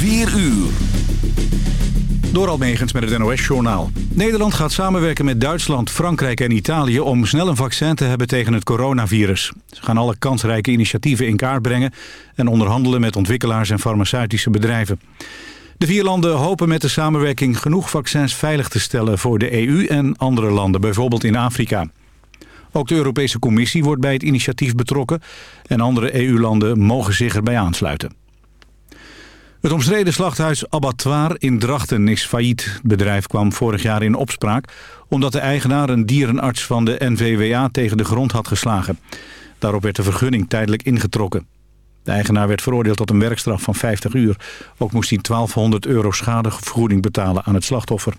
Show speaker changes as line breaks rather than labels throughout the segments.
4 uur.
Door Almegens met het NOS-journaal. Nederland gaat samenwerken met Duitsland, Frankrijk en Italië... om snel een vaccin te hebben tegen het coronavirus. Ze gaan alle kansrijke initiatieven in kaart brengen... en onderhandelen met ontwikkelaars en farmaceutische bedrijven. De vier landen hopen met de samenwerking genoeg vaccins veilig te stellen... voor de EU en andere landen, bijvoorbeeld in Afrika. Ook de Europese Commissie wordt bij het initiatief betrokken... en andere EU-landen mogen zich erbij aansluiten. Het omstreden slachthuis Abattoir in Drachten is failliet. Het bedrijf kwam vorig jaar in opspraak... omdat de eigenaar een dierenarts van de NVWA tegen de grond had geslagen. Daarop werd de vergunning tijdelijk ingetrokken. De eigenaar werd veroordeeld tot een werkstraf van 50 uur. Ook moest hij 1200 euro schadevergoeding betalen aan het slachtoffer.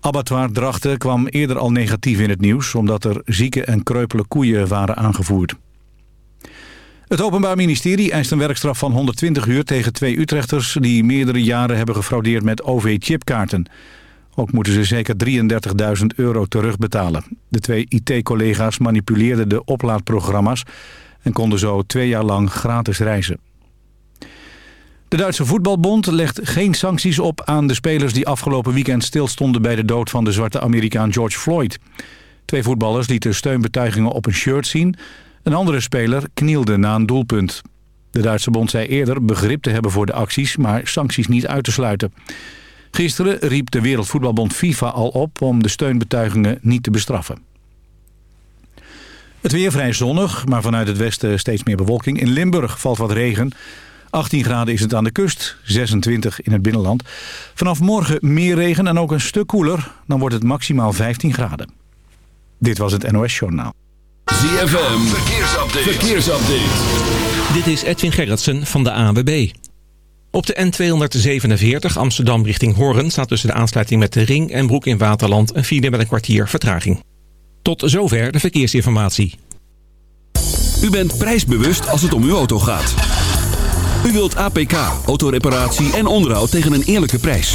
Abattoir Drachten kwam eerder al negatief in het nieuws... omdat er zieke en kreupele koeien waren aangevoerd. Het Openbaar Ministerie eist een werkstraf van 120 uur tegen twee Utrechters... die meerdere jaren hebben gefraudeerd met OV-chipkaarten. Ook moeten ze zeker 33.000 euro terugbetalen. De twee IT-collega's manipuleerden de oplaadprogramma's... en konden zo twee jaar lang gratis reizen. De Duitse voetbalbond legt geen sancties op aan de spelers... die afgelopen weekend stilstonden bij de dood van de zwarte Amerikaan George Floyd. Twee voetballers lieten steunbetuigingen op een shirt zien... Een andere speler knielde na een doelpunt. De Duitse bond zei eerder begrip te hebben voor de acties, maar sancties niet uit te sluiten. Gisteren riep de Wereldvoetbalbond FIFA al op om de steunbetuigingen niet te bestraffen. Het weer vrij zonnig, maar vanuit het westen steeds meer bewolking. In Limburg valt wat regen. 18 graden is het aan de kust, 26 in het binnenland. Vanaf morgen meer regen en ook een stuk koeler. Dan wordt het maximaal 15 graden. Dit was het NOS Journaal.
ZFM, verkeersupdate. verkeersupdate.
Dit is Edwin Gerritsen van de ANWB. Op de N247 Amsterdam richting Hoorn staat tussen de aansluiting met de Ring en Broek in Waterland een file met een kwartier vertraging. Tot zover de verkeersinformatie.
U bent prijsbewust als het om uw auto gaat. U wilt APK, autoreparatie en onderhoud tegen een eerlijke prijs.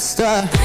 faster.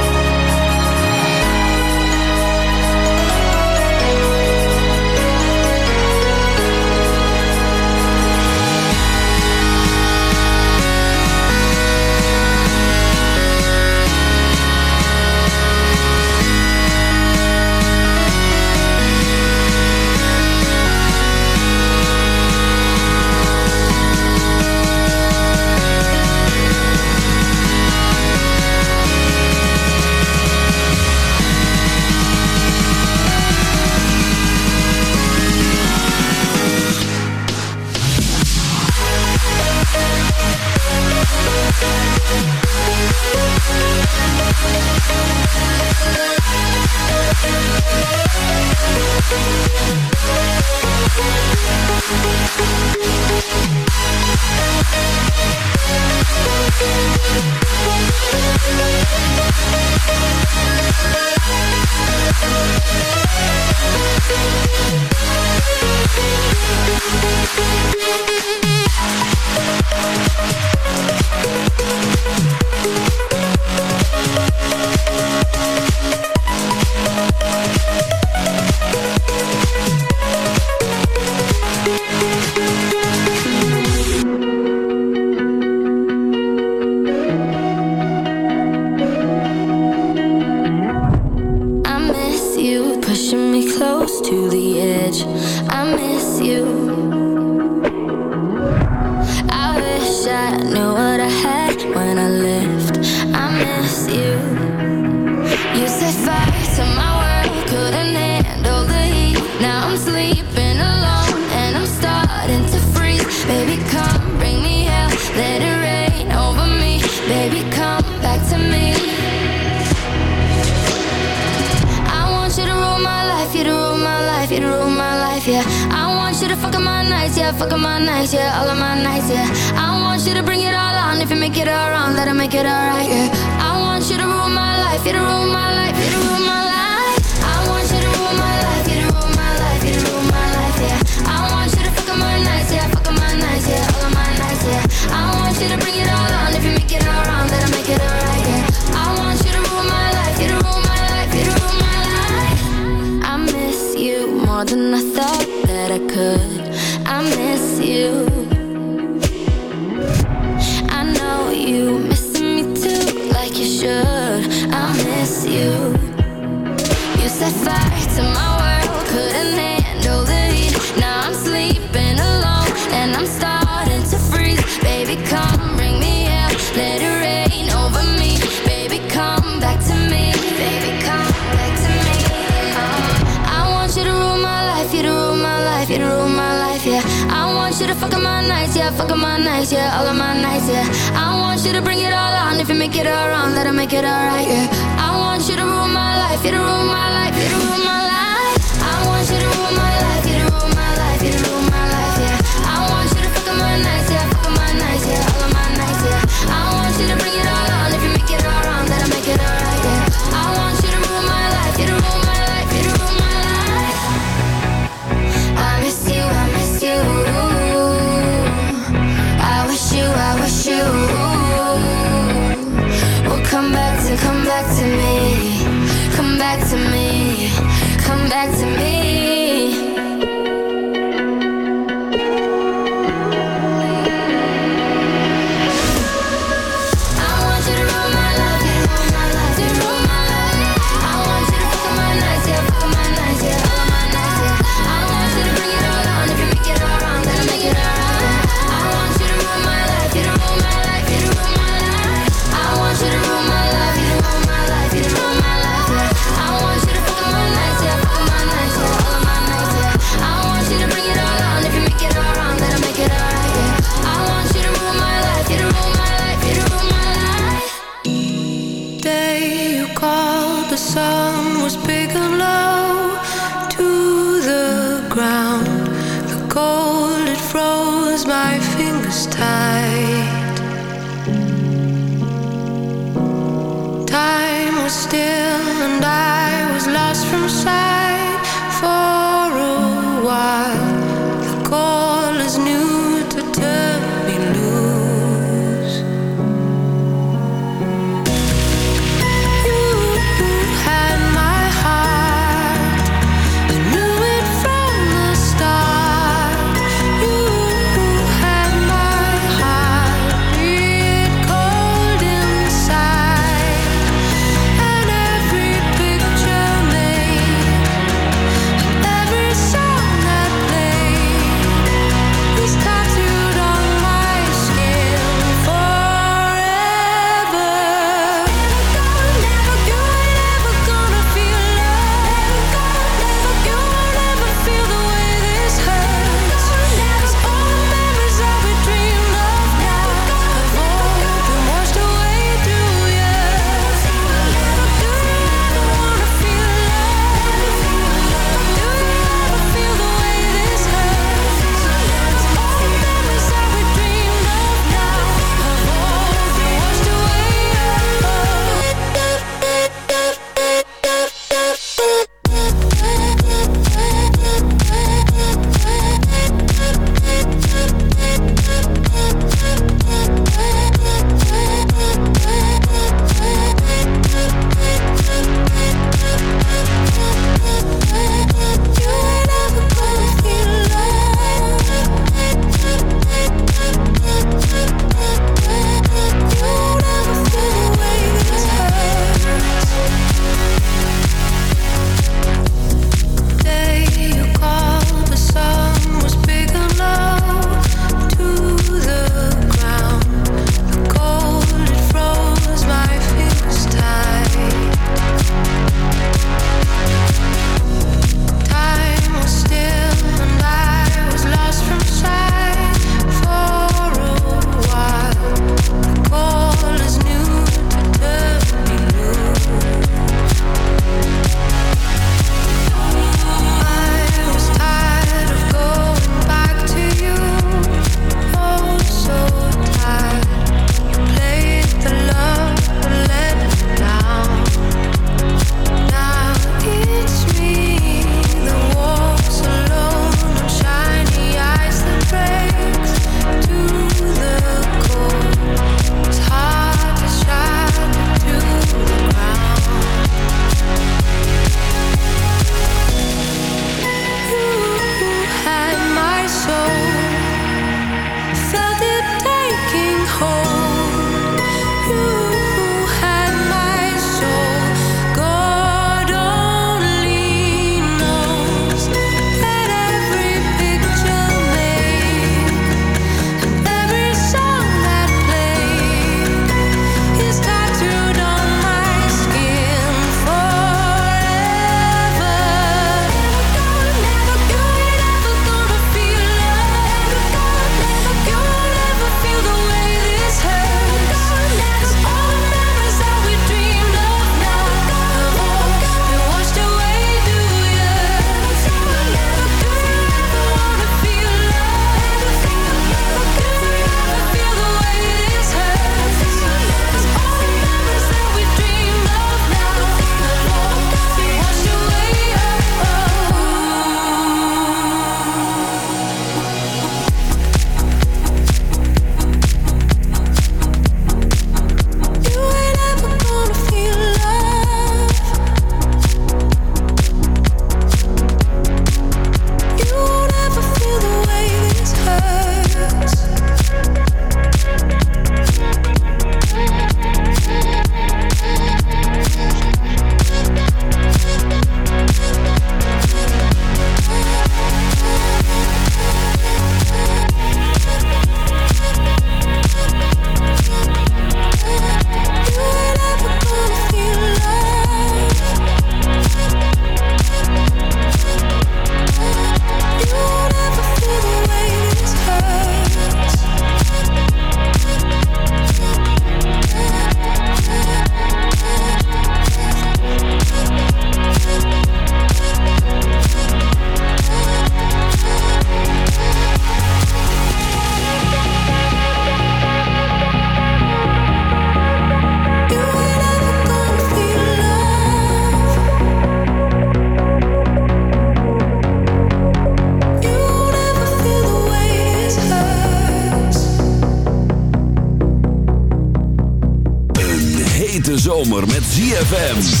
ZFM.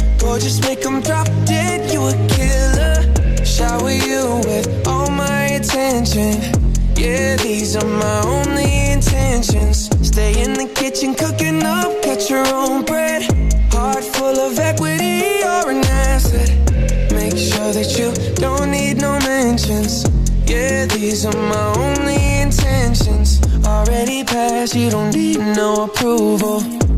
Gorgeous, make 'em drop dead, you a killer. Shower you with all my attention. Yeah, these are my only intentions. Stay in the kitchen, cooking up, cut your own bread. Heart full of equity, you're an asset. Make sure that you don't need no mentions. Yeah, these are my only intentions. Already passed, you don't need no approval.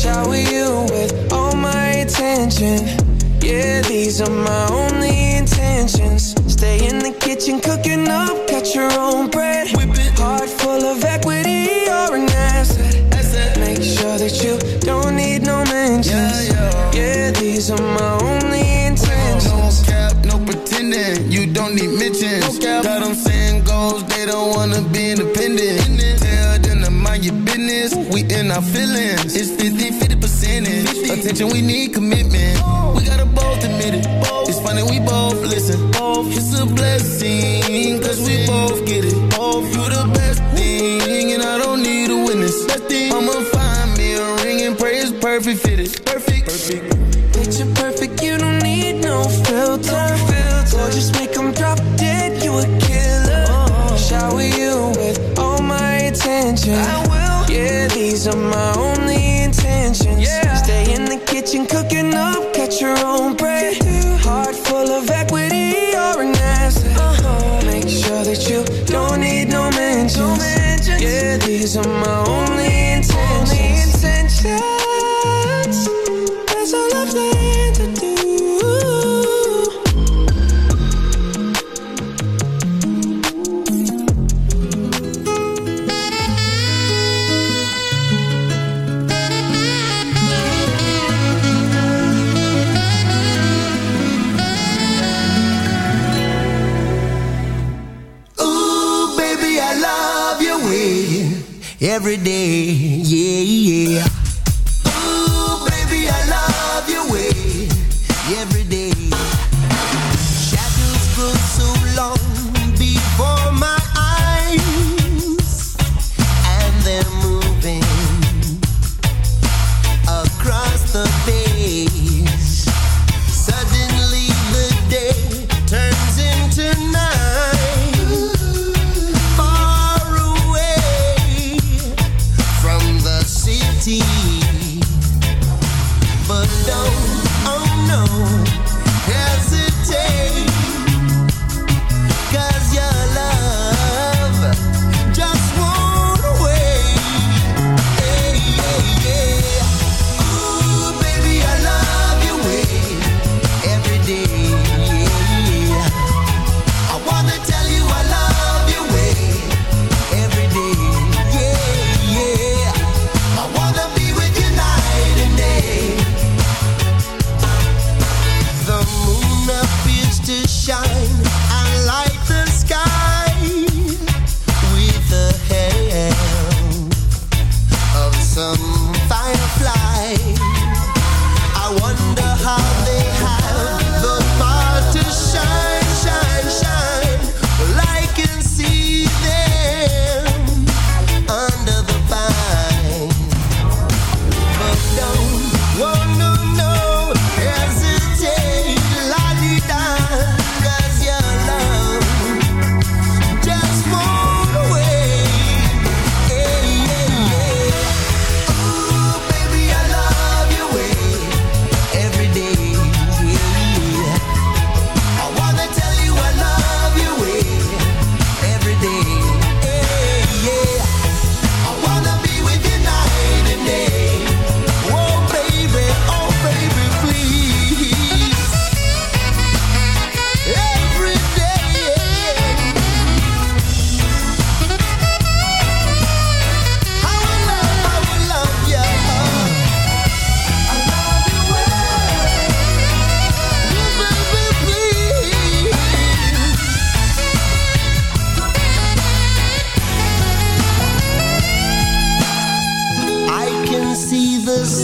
Shower you with all my attention. Yeah, these are my only intentions. Stay in the kitchen, cooking up, cut your own bread. Heart full of equity, you're an asset. Make sure that you don't need no mentions. Yeah, yeah, these are my only intentions.
No cap, no pretending. You don't need mentions. Got them saying goals, they don't wanna be independent. In our feelings. It's 50 50 percentage. Attention, we need commitment. We gotta both admit it. It's funny, we both listen. It's a blessing, cause we both get it. You the best thing, and I don't need a witness. I'ma find me a ring and pray it's perfect fitted. Perfect. Perfect.
Picture perfect, you don't need no filter. Gorgeous, make 'em drop dead, you a killer. Shower you with all my attention. I these are my only intentions. Yeah. Stay in the kitchen, cooking up, catch your own bread.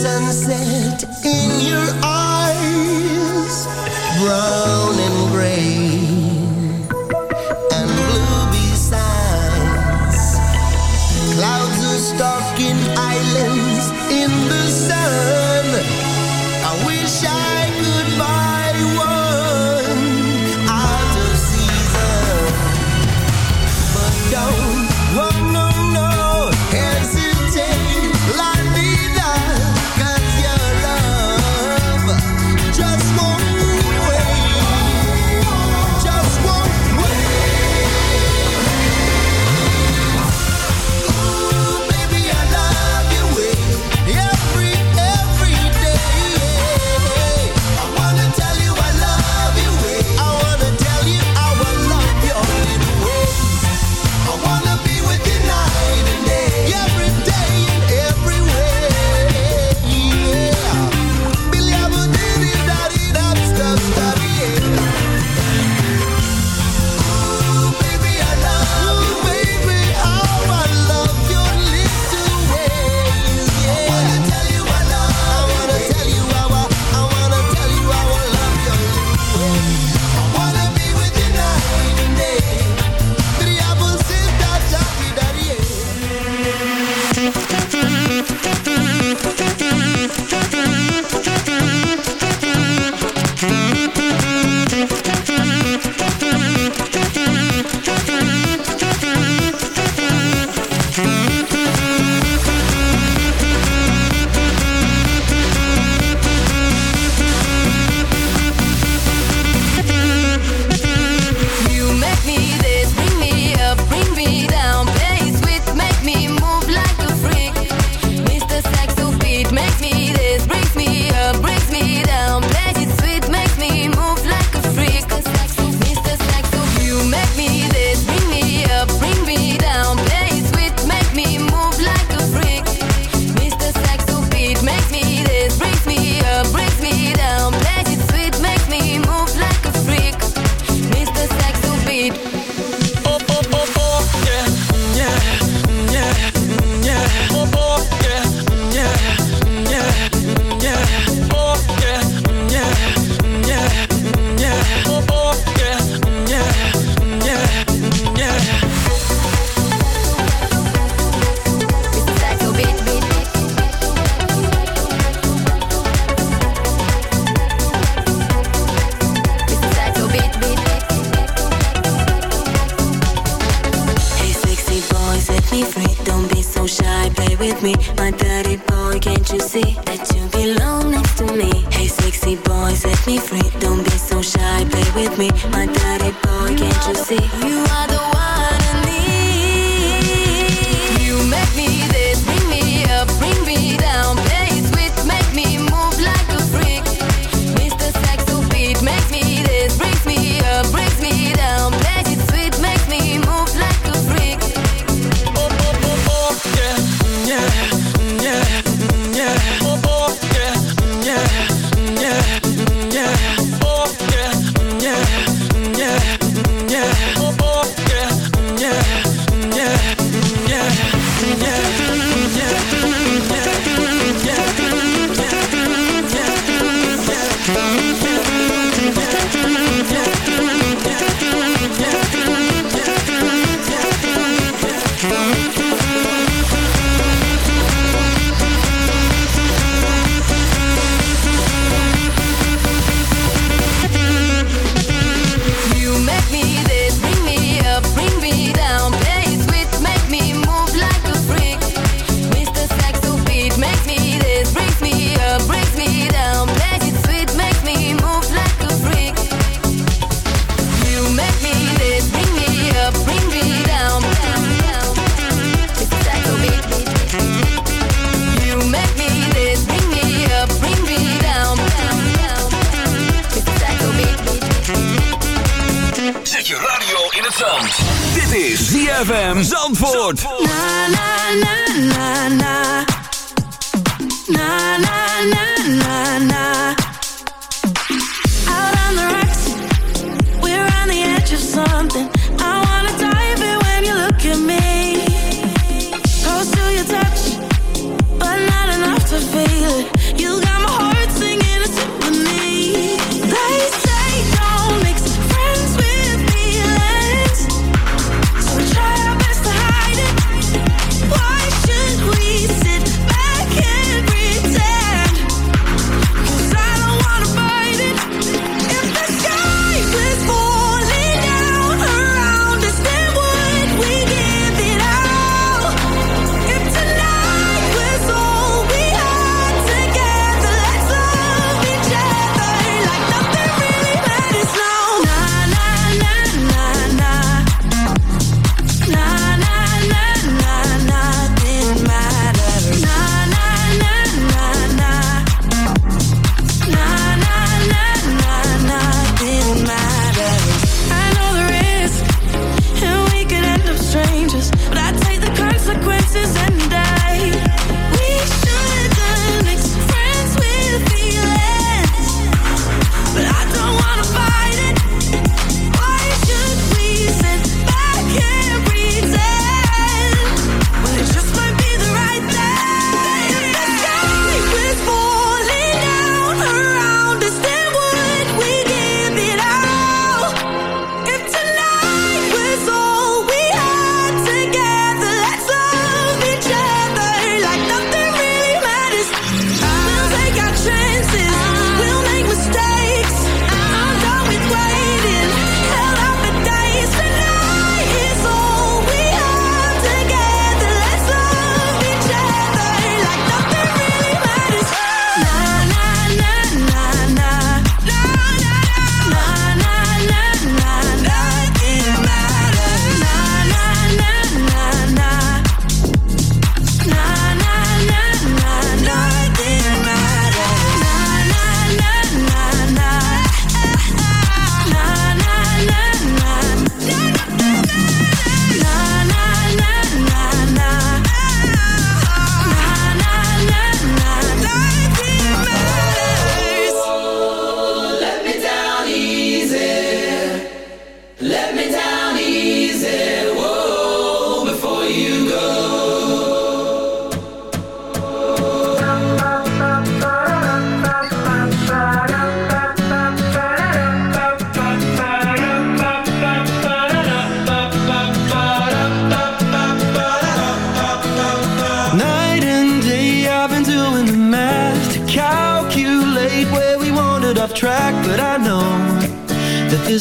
Sunset in your eyes, brown and gray,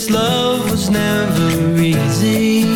this
love was never easy.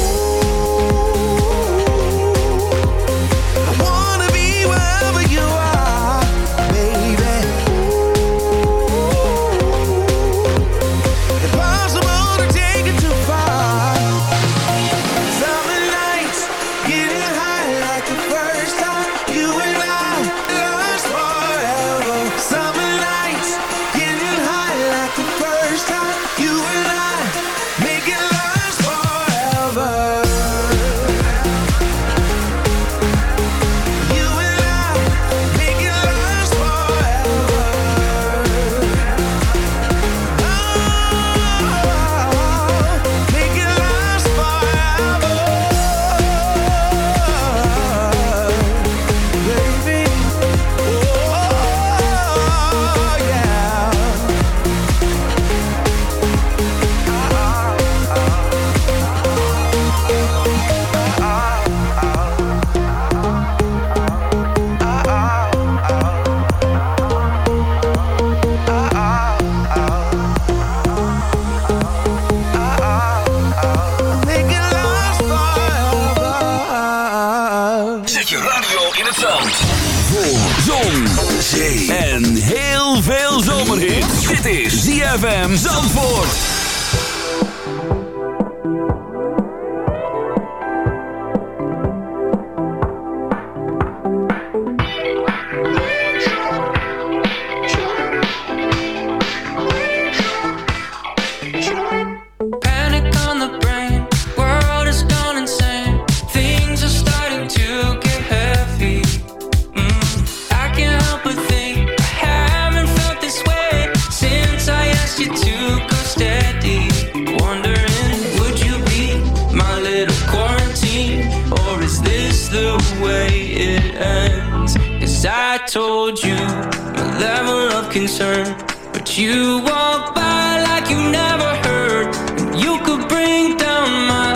concern. But you walk by like you never heard. And you could bring down my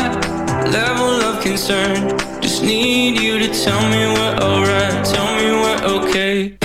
level of concern. Just need you to tell me we're alright, tell me we're okay.